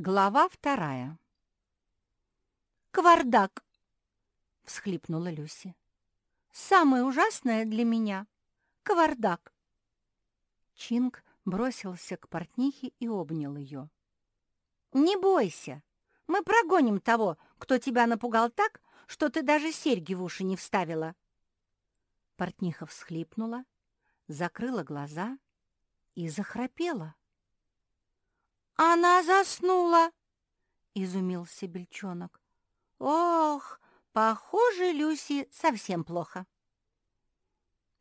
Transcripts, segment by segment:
Глава вторая. «Квардак!» — всхлипнула Люси. «Самое ужасное для меня — кавардак!» Чинг бросился к портнихе и обнял ее. «Не бойся! Мы прогоним того, кто тебя напугал так, что ты даже серьги в уши не вставила!» Портниха всхлипнула, закрыла глаза и захрапела. «Она заснула!» — изумился бельчонок. «Ох, похоже, Люси совсем плохо».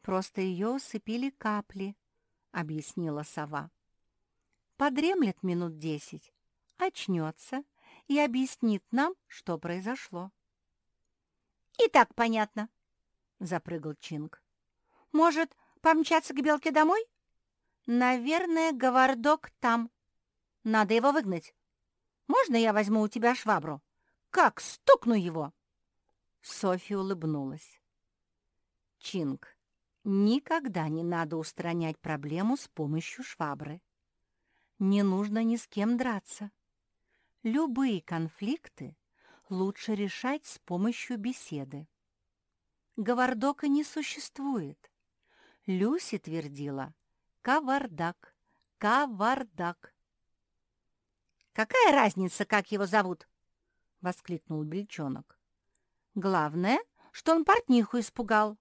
«Просто ее усыпили капли», — объяснила сова. «Подремлет минут десять, очнется и объяснит нам, что произошло». «И так понятно», — запрыгал Чинг. «Может, помчаться к Белке домой?» «Наверное, говордок там», надо его выгнать. Можно я возьму у тебя швабру? Как стукну его!» Софья улыбнулась. «Чинг, никогда не надо устранять проблему с помощью швабры. Не нужно ни с кем драться. Любые конфликты лучше решать с помощью беседы. Говордока не существует. Люси твердила «Кавардак, кавардак». «Какая разница, как его зовут?» — воскликнул Бельчонок. «Главное, что он портниху испугал».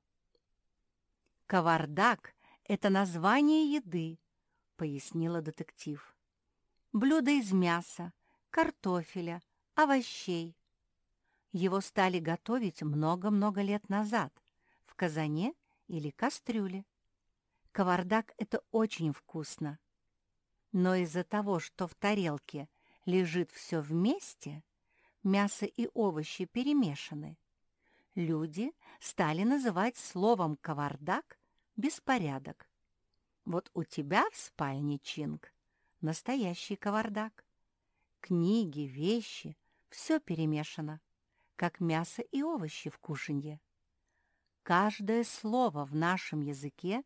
«Кавардак — это название еды», — пояснила детектив. «Блюдо из мяса, картофеля, овощей. Его стали готовить много-много лет назад в казане или кастрюле. Кавардак — это очень вкусно. Но из-за того, что в тарелке лежит все вместе, мясо и овощи перемешаны. Люди стали называть словом «кавардак» беспорядок. Вот у тебя в спальне, Чинг, настоящий кавардак. Книги, вещи — все перемешано, как мясо и овощи в кушанье. Каждое слово в нашем языке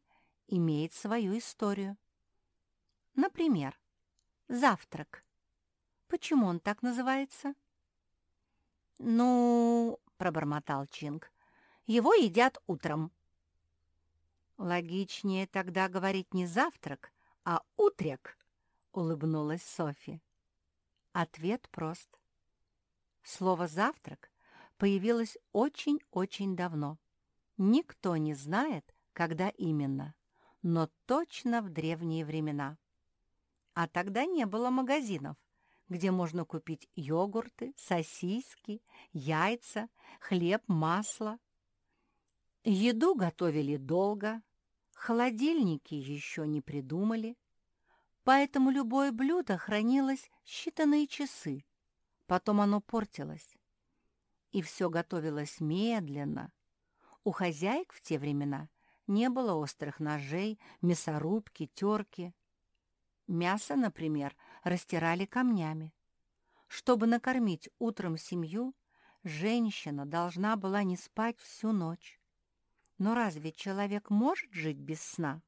имеет свою историю. Например, завтрак — Почему он так называется?» «Ну, — пробормотал Чинг, — его едят утром». «Логичнее тогда говорить не завтрак, а утрек», — улыбнулась Софи. Ответ прост. Слово «завтрак» появилось очень-очень давно. Никто не знает, когда именно, но точно в древние времена. А тогда не было магазинов, где можно купить йогурты, сосиски, яйца, хлеб, масло. Еду готовили долго, холодильники еще не придумали, поэтому любое блюдо хранилось считанные часы, потом оно портилось. И все готовилось медленно. У хозяек в те времена не было острых ножей, мясорубки, терки. Мясо, например, растирали камнями. Чтобы накормить утром семью, женщина должна была не спать всю ночь. Но разве человек может жить без сна?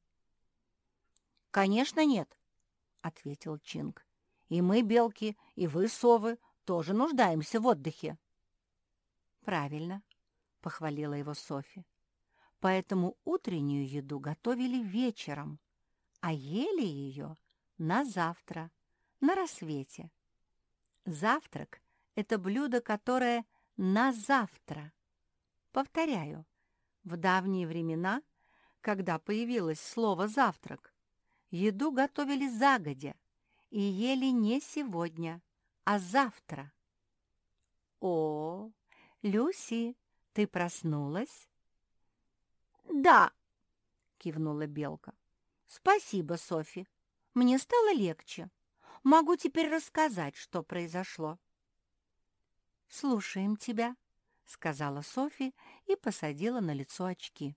«Конечно нет», — ответил Чинг. «И мы, белки, и вы, совы, тоже нуждаемся в отдыхе». «Правильно», — похвалила его Софи. «Поэтому утреннюю еду готовили вечером, а ели ее на завтра, на рассвете. Завтрак — это блюдо, которое на завтра. Повторяю, в давние времена, когда появилось слово «завтрак», еду готовили загодя и ели не сегодня, а завтра. «О, Люси, ты проснулась?» «Да», — кивнула Белка. «Спасибо, Софи. Мне стало легче. Могу теперь рассказать, что произошло». «Слушаем тебя», — сказала Софи и посадила на лицо очки.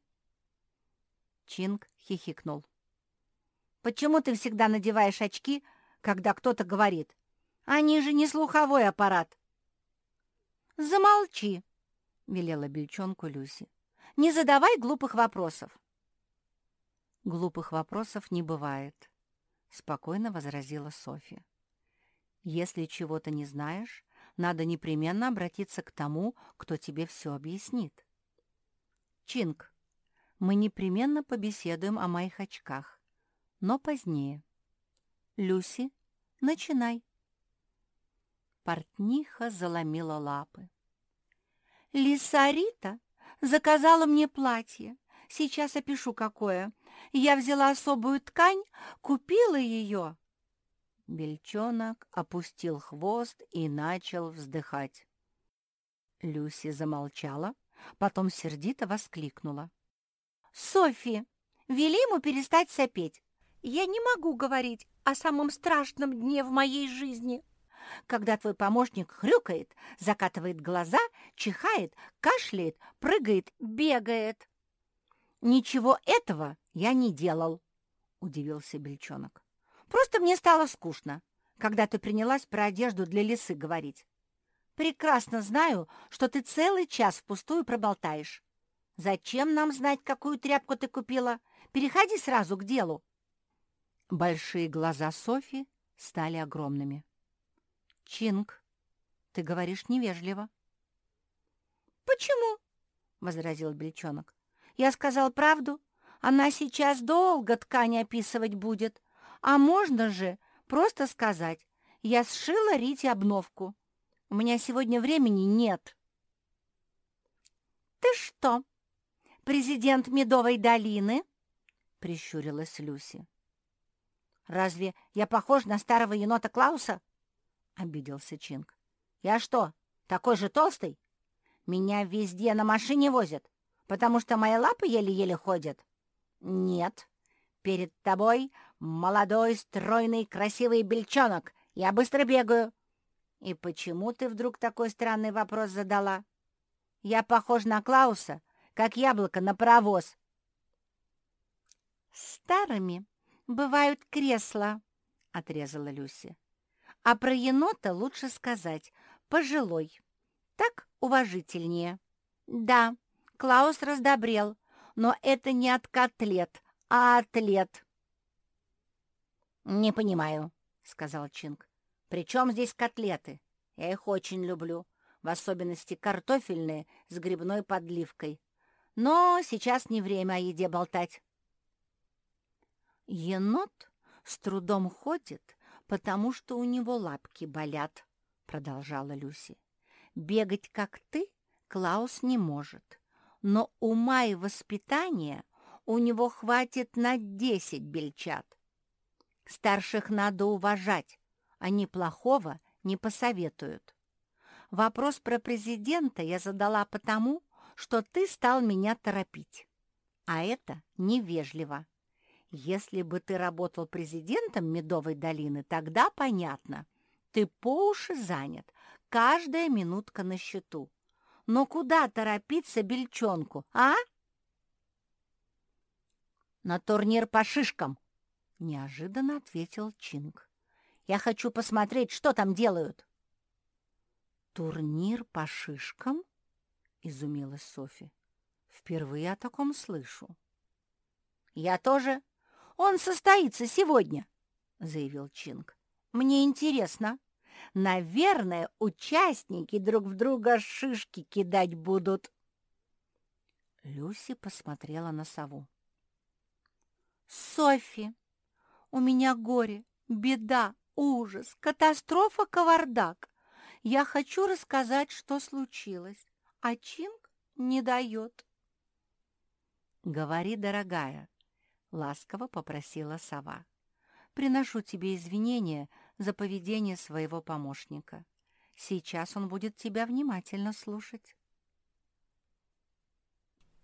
Чинг хихикнул. «Почему ты всегда надеваешь очки, когда кто-то говорит? Они же не слуховой аппарат». «Замолчи», — велела бельчонку Люси. «Не задавай глупых вопросов». «Глупых вопросов не бывает», — спокойно возразила Софья. Если чего-то не знаешь, надо непременно обратиться к тому, кто тебе все объяснит. Чинг, мы непременно побеседуем о моих очках, но позднее. Люси, начинай. Портниха заломила лапы. Лисарита заказала мне платье. Сейчас опишу, какое. Я взяла особую ткань, купила ее. Бельчонок опустил хвост и начал вздыхать. Люси замолчала, потом сердито воскликнула. «Софи, вели ему перестать сопеть. Я не могу говорить о самом страшном дне в моей жизни. Когда твой помощник хрюкает, закатывает глаза, чихает, кашляет, прыгает, бегает». «Ничего этого я не делал», — удивился Бельчонок. Просто мне стало скучно, когда ты принялась про одежду для лисы говорить. Прекрасно знаю, что ты целый час впустую проболтаешь. Зачем нам знать, какую тряпку ты купила? Переходи сразу к делу. Большие глаза Софи стали огромными. «Чинг, ты говоришь невежливо». «Почему?» — возразил Бельчонок. «Я сказал правду. Она сейчас долго ткань описывать будет. А можно же просто сказать, я сшила Рите обновку. У меня сегодня времени нет. «Ты что, президент Медовой долины?» — прищурилась Люси. «Разве я похож на старого енота Клауса?» — обиделся Чинг. «Я что, такой же толстый? Меня везде на машине возят, потому что мои лапы еле-еле ходят?» «Нет, перед тобой «Молодой, стройный, красивый бельчонок! Я быстро бегаю!» «И почему ты вдруг такой странный вопрос задала?» «Я похож на Клауса, как яблоко на паровоз». «Старыми бывают кресла», — отрезала Люси. «А про енота лучше сказать «пожилой». Так уважительнее». «Да, Клаус раздобрел, но это не от котлет, а атлет». «Не понимаю», — сказал Чинг. «При чем здесь котлеты? Я их очень люблю, в особенности картофельные с грибной подливкой. Но сейчас не время о еде болтать». «Енот с трудом ходит, потому что у него лапки болят», — продолжала Люси. «Бегать, как ты, Клаус не может, но ума и воспитания у него хватит на десять бельчат. Старших надо уважать, они плохого не посоветуют. Вопрос про президента я задала потому, что ты стал меня торопить. А это невежливо. Если бы ты работал президентом Медовой долины, тогда понятно. Ты по уши занят, каждая минутка на счету. Но куда торопиться бельчонку, а? На турнир по шишкам, — неожиданно ответил Чинг. «Я хочу посмотреть, что там делают». «Турнир по шишкам?» — изумилась Софи. «Впервые о таком слышу». «Я тоже. Он состоится сегодня», — заявил Чинг. «Мне интересно. Наверное, участники друг в друга шишки кидать будут». Люси посмотрела на сову. «Софи, у меня горе, беда, ужас, катастрофа, кавардак. Я хочу рассказать, что случилось, а Чинг не дает. «Говори, дорогая», — ласково попросила сова. «Приношу тебе извинения за поведение своего помощника. Сейчас он будет тебя внимательно слушать».